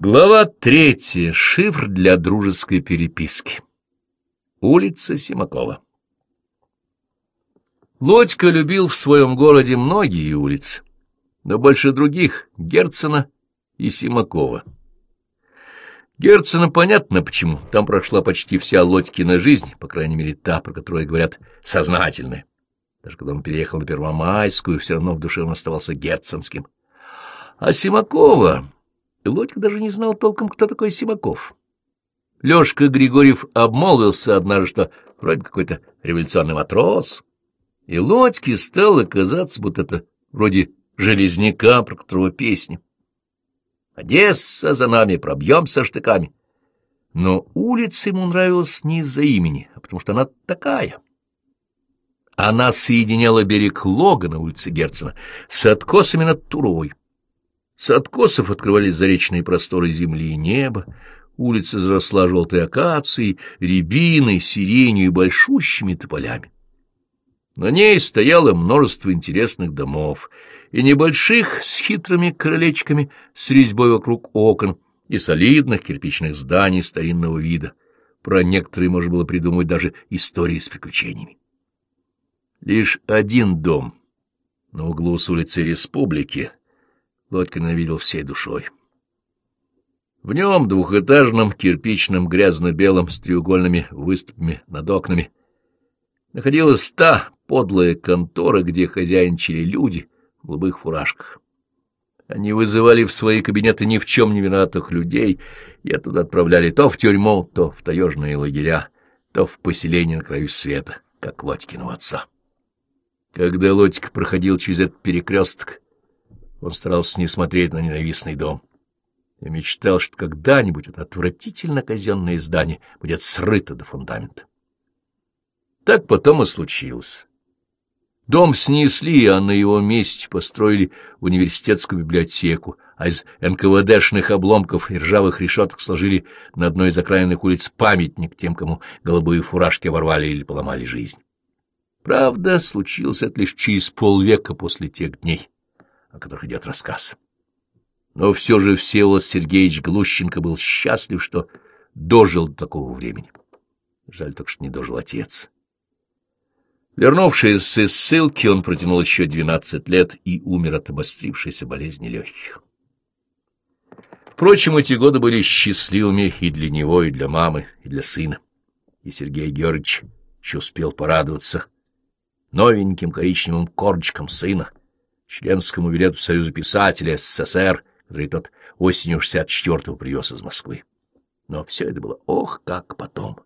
Глава третья. Шифр для дружеской переписки. Улица Симакова. Лодька любил в своем городе многие улицы, но больше других — Герцена и Симакова. Герцена понятно почему. Там прошла почти вся Лодькина жизнь, по крайней мере, та, про которую говорят сознательная. Даже когда он переехал на Первомайскую, все равно в душе он оставался герценским. А Симакова... Лодька даже не знал толком, кто такой Симаков. Лёшка Григорьев обмолвился однажды, что вроде какой-то революционный матрос, и Лодьке стало казаться, будто это вроде железняка, про которого песни. «Одесса за нами, пробьемся штыками». Но улица ему нравилась не из-за имени, а потому что она такая. Она соединяла берег Лога на улице Герцена с откосами над Туровой. С откосов открывались заречные просторы земли и неба, улица заросла желтой акацией, рябиной, сиренью и большущими тополями. На ней стояло множество интересных домов, и небольших с хитрыми крылечками с резьбой вокруг окон, и солидных кирпичных зданий старинного вида. Про некоторые можно было придумать даже истории с приключениями. Лишь один дом на углу с улицы Республики Лодька ненавидел всей душой. В нем, двухэтажном, кирпичном, грязно-белом, с треугольными выступами над окнами, находилась та подлая контора, где хозяйничали люди в голубых фуражках. Они вызывали в свои кабинеты ни в чем не виноватых людей и оттуда отправляли то в тюрьму, то в таежные лагеря, то в поселение на краю света, как Лодькиного отца. Когда Лодька проходил через этот перекресток, он старался не смотреть на ненавистный дом. Я мечтал, что когда-нибудь это отвратительно казенное здание будет срыто до фундамента. Так потом и случилось. Дом снесли, а на его месте построили университетскую библиотеку, а из НКВДшных обломков и ржавых решеток сложили на одной из окраинных улиц памятник тем, кому голубые фуражки ворвали или поломали жизнь. Правда, случилось это лишь через полвека после тех дней о которых идет рассказ. Но все же Всеволод Сергеевич Глущенко был счастлив, что дожил до такого времени. Жаль только, что не дожил отец. Вернувшись из ссылки, он протянул еще двенадцать лет и умер от обострившейся болезни легких. Впрочем, эти годы были счастливыми и для него, и для мамы, и для сына. И Сергей Георгиевич еще успел порадоваться новеньким коричневым корочкам сына, членскому билету Союза писателей СССР, который тот осенью 64-го привез из Москвы. Но все это было ох, как потом.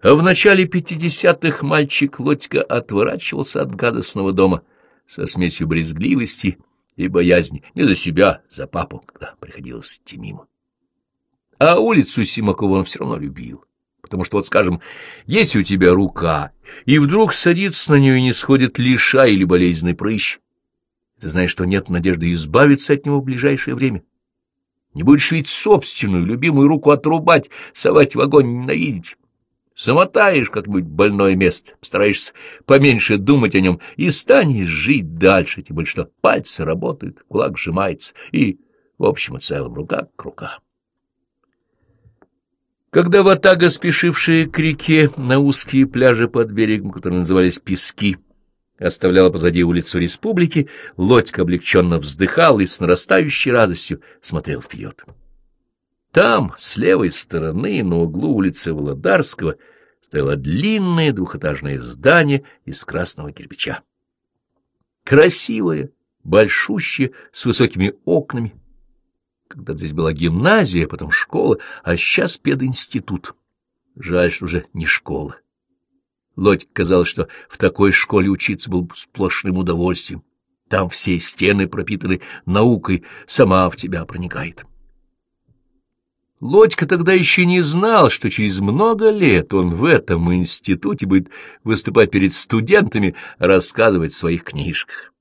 А в начале пятидесятых мальчик Лодька отворачивался от гадостного дома со смесью брезгливости и боязни не за себя, за папу, когда приходилось идти мимо. А улицу Симакова он все равно любил потому что, вот скажем, если у тебя рука, и вдруг садится на нее и не сходит лиша или болезненный прыщ, ты знаешь, что нет надежды избавиться от него в ближайшее время. Не будешь ведь собственную, любимую руку отрубать, совать в огонь ненавидеть. Замотаешь как-нибудь больное место, постараешься поменьше думать о нем и станешь жить дальше, тем более что пальцы работают, кулак сжимается, и, в общем и целом, рука к рука. Когда ватага, спешившая к реке на узкие пляжи под берегом, которые назывались Пески, оставляла позади улицу Республики, Лодька облегченно вздыхал и с нарастающей радостью смотрел вперед. Там, с левой стороны, на углу улицы Володарского, стояло длинное двухэтажное здание из красного кирпича. Красивое, большущее, с высокими окнами, когда здесь была гимназия, потом школа, а сейчас пединститут. Жаль, что уже не школа. Лодьке казалось, что в такой школе учиться было сплошным удовольствием. Там все стены пропитаны наукой, сама в тебя проникает. Лодька тогда еще не знал, что через много лет он в этом институте будет выступать перед студентами, рассказывать в своих книжках.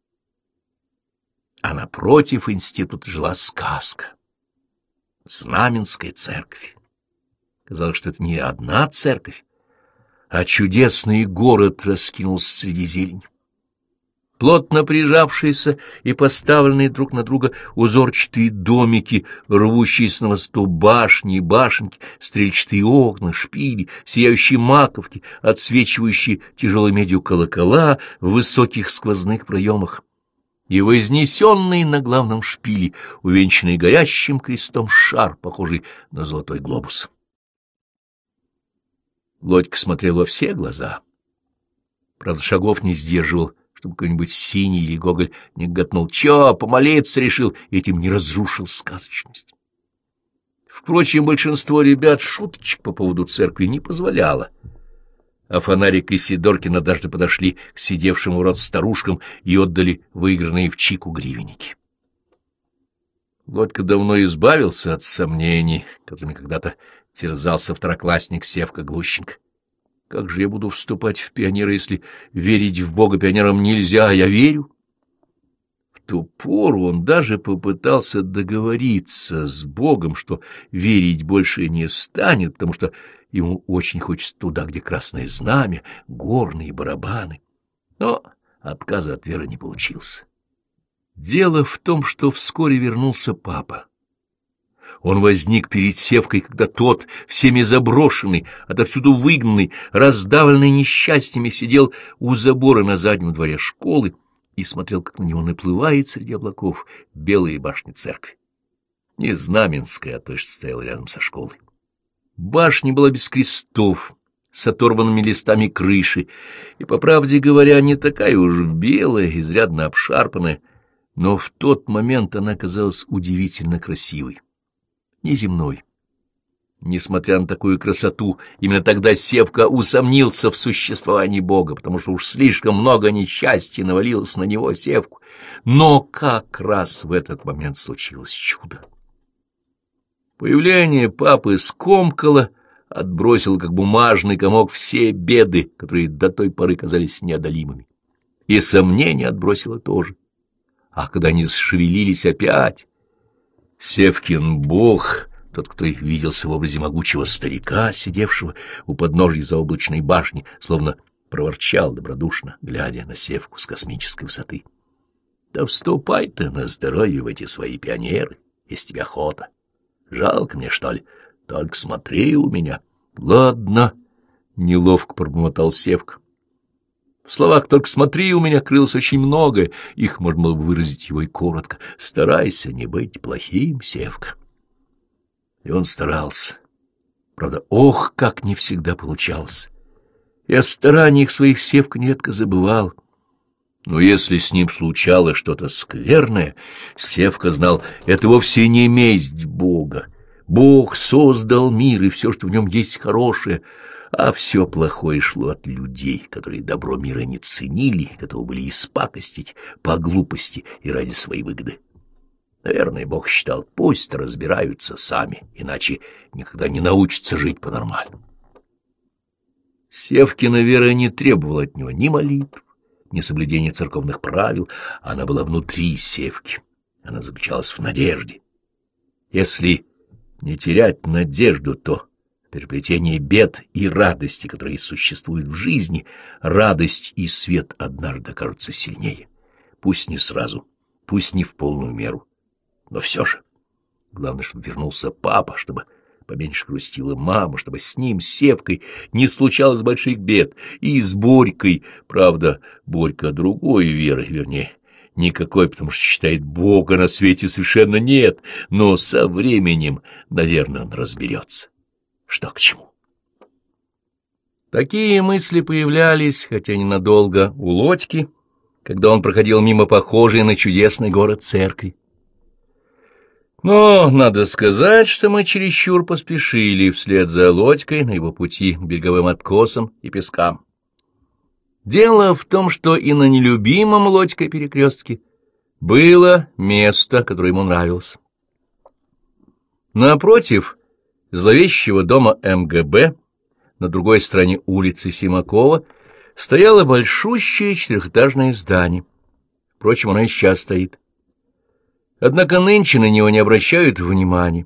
А напротив института жила сказка. Знаменская церковь. Казалось, что это не одна церковь, а чудесный город раскинулся среди зелени. плотно прижавшиеся и поставленные друг на друга узорчатые домики, рвущиеся на восток башни и башенки, стрельчатые окна, шпили, сияющие маковки, отсвечивающие тяжелой медью колокола в высоких сквозных проемах и вознесенный на главном шпиле, увенчанный горящим крестом шар, похожий на золотой глобус. Лодька смотрел во все глаза. Правда, шагов не сдерживал, чтобы какой-нибудь синий или гоголь не готнул. Чё, помолиться решил, этим не разрушил сказочность. Впрочем, большинство ребят шуточек по поводу церкви не позволяло а фонарик и Сидоркина даже подошли к сидевшим в рот старушкам и отдали выигранные в чику гривенники. Лодька давно избавился от сомнений, которыми когда-то терзался второклассник Севка Глущенко. Как же я буду вступать в пионеры, если верить в Бога пионерам нельзя, а я верю? В ту пору он даже попытался договориться с Богом, что верить больше не станет, потому что Ему очень хочется туда, где красное знамя, горные барабаны. Но отказа от веры не получился. Дело в том, что вскоре вернулся папа. Он возник перед Севкой, когда тот, всеми заброшенный, отовсюду выгнанный, раздавленный несчастьями, сидел у забора на заднем дворе школы и смотрел, как на него наплывает среди облаков белые башни церкви. Не знаменская, а то, что стояла рядом со школой. Башня была без крестов, с оторванными листами крыши, и, по правде говоря, не такая уж белая, изрядно обшарпанная, но в тот момент она казалась удивительно красивой, неземной. Несмотря на такую красоту, именно тогда Севка усомнился в существовании Бога, потому что уж слишком много несчастья навалилось на него Севку. Но как раз в этот момент случилось чудо. Появление папы скомкало, отбросило как бумажный комок все беды, которые до той поры казались неодолимыми. И сомнения отбросило тоже. А когда они зашевелились опять, Севкин бог, тот, кто их виделся в образе могучего старика, сидевшего у подножья заоблачной башни, словно проворчал добродушно, глядя на Севку с космической высоты. — Да вступай ты на здоровье в эти свои пионеры, если тебе охота. Жалко мне, что ли? Только смотри у меня. Ладно, — неловко пробормотал Севка. В словах «только смотри» у меня крылось очень многое, их можно было бы выразить его и коротко. Старайся не быть плохим, Севка. И он старался. Правда, ох, как не всегда получалось. И о стараниях своих Севка нередко забывал. Но если с ним случалось что-то скверное, Севка знал, это вовсе не месть Бога. Бог создал мир и все, что в нем есть хорошее, а все плохое шло от людей, которые добро мира не ценили, готовы были испакостить по глупости и ради своей выгоды. Наверное, Бог считал, пусть разбираются сами, иначе никогда не научатся жить по-нормальному. Севкина вера не требовала от него ни молитв, ни соблюдения церковных правил, она была внутри севки. Она заключалась в надежде. Если не терять надежду, то переплетение бед и радости, которые существуют в жизни, радость и свет однажды окажутся сильнее. Пусть не сразу, пусть не в полную меру, но все же. Главное, чтобы вернулся папа, чтобы Поменьше грустила мама, чтобы с ним, с Севкой, не случалось больших бед. И с Борькой, правда, Борька другой веры, вернее, никакой, потому что считает Бога на свете совершенно нет, но со временем, наверное, он разберется, что к чему. Такие мысли появлялись, хотя ненадолго, у Лодьки, когда он проходил мимо похожей на чудесный город церкви. Но надо сказать, что мы чересчур поспешили вслед за лодькой на его пути к береговым откосам и пескам. Дело в том, что и на нелюбимом лодькой перекрестке было место, которое ему нравилось. Напротив зловещего дома МГБ, на другой стороне улицы Симакова, стояло большущее четырехэтажное здание. Впрочем, оно и сейчас стоит. Однако нынче на него не обращают внимания,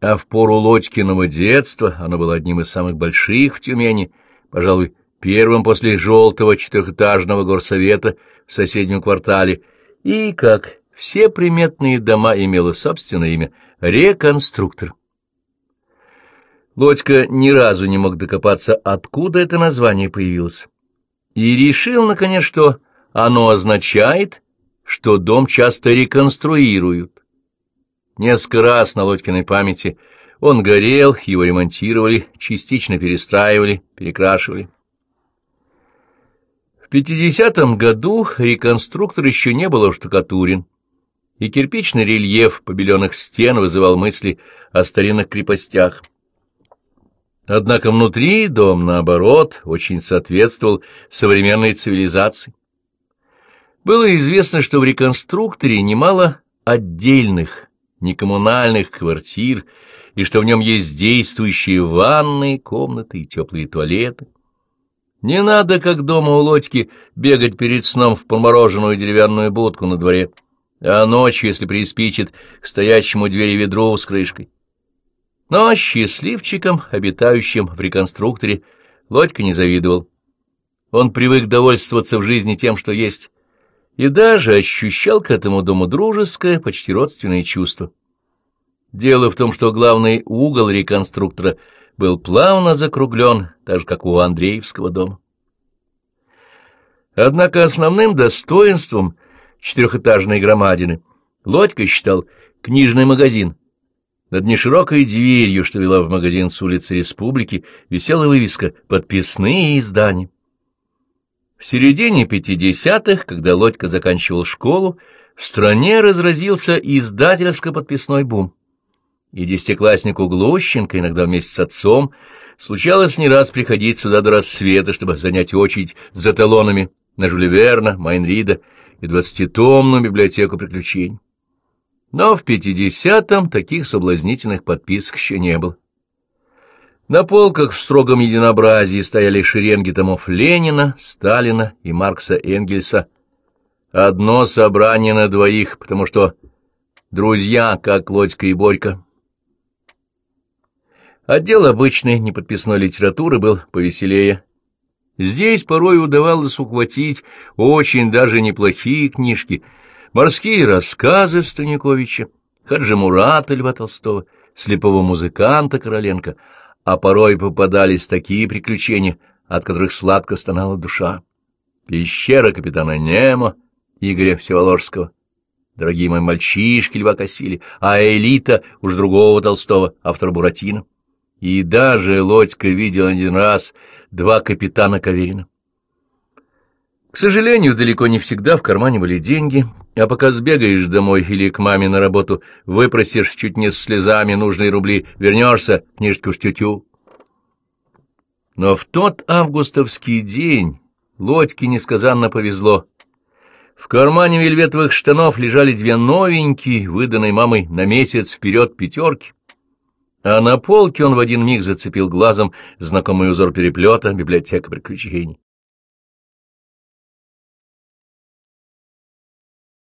а в пору Лодькиного детства оно было одним из самых больших в Тюмени, пожалуй, первым после желтого четырехэтажного горсовета в соседнем квартале, и, как все приметные дома, имела собственное имя — «Реконструктор». Лодька ни разу не мог докопаться, откуда это название появилось, и решил, наконец, что оно означает, что дом часто реконструируют. Несколько раз на Лодькиной памяти он горел, его ремонтировали, частично перестраивали, перекрашивали. В 50-м году реконструктор еще не был штукатурен, и кирпичный рельеф побеленных стен вызывал мысли о старинных крепостях. Однако внутри дом, наоборот, очень соответствовал современной цивилизации. Было известно, что в реконструкторе немало отдельных, некоммунальных квартир, и что в нем есть действующие ванные, комнаты и теплые туалеты. Не надо, как дома у Лодьки, бегать перед сном в помороженную деревянную будку на дворе, а ночью, если приспичит, к стоящему двери ведру с крышкой. Но счастливчикам, обитающим в реконструкторе, Лодька не завидовал. Он привык довольствоваться в жизни тем, что есть, и даже ощущал к этому дому дружеское, почти родственное чувство. Дело в том, что главный угол реконструктора был плавно закруглен, так же, как у Андреевского дома. Однако основным достоинством четырехэтажной громадины Лодька считал книжный магазин. Над неширокой дверью, что вела в магазин с улицы Республики, висела вывеска «Подписные издания». В середине пятидесятых, когда Лодька заканчивал школу, в стране разразился издательско-подписной бум. И десятикласснику Глущенко, иногда вместе с отцом, случалось не раз приходить сюда до рассвета, чтобы занять очередь за талонами на Жюля Верна, Майнрида и двадцатитомную библиотеку приключений. Но в пятидесятом таких соблазнительных подписок еще не было. На полках в строгом единообразии стояли шеренги томов Ленина, Сталина и Маркса Энгельса. Одно собрание на двоих, потому что друзья, как Лодька и Борька. Отдел обычной неподписной литературы был повеселее. Здесь порой удавалось ухватить очень даже неплохие книжки, морские рассказы Станиковича, Хаджимурата Льва Толстого, слепого музыканта Короленко — а порой попадались такие приключения, от которых сладко стонала душа. Пещера капитана Немо, Игоря Всеволожского, дорогие мои мальчишки Льва Косили, а элита уж другого Толстого, автора Буратино. И даже Лодька видел один раз два капитана Каверина. К сожалению, далеко не всегда в кармане были деньги, а пока сбегаешь домой или к маме на работу, выпросишь чуть не с слезами нужные рубли, вернешься, книжку в тютю. Но в тот августовский день Лодьке несказанно повезло. В кармане вельветовых штанов лежали две новенькие, выданные мамой на месяц вперед пятерки. А на полке он в один миг зацепил глазом знакомый узор переплета «Библиотека приключений».